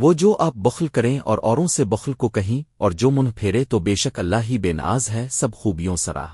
وہ جو آپ بخل کریں اور اوروں سے بخل کو کہیں اور جو منہ پھیرے تو بے شک اللہ ہی بے ناز ہے، سب خوبیوں سراہ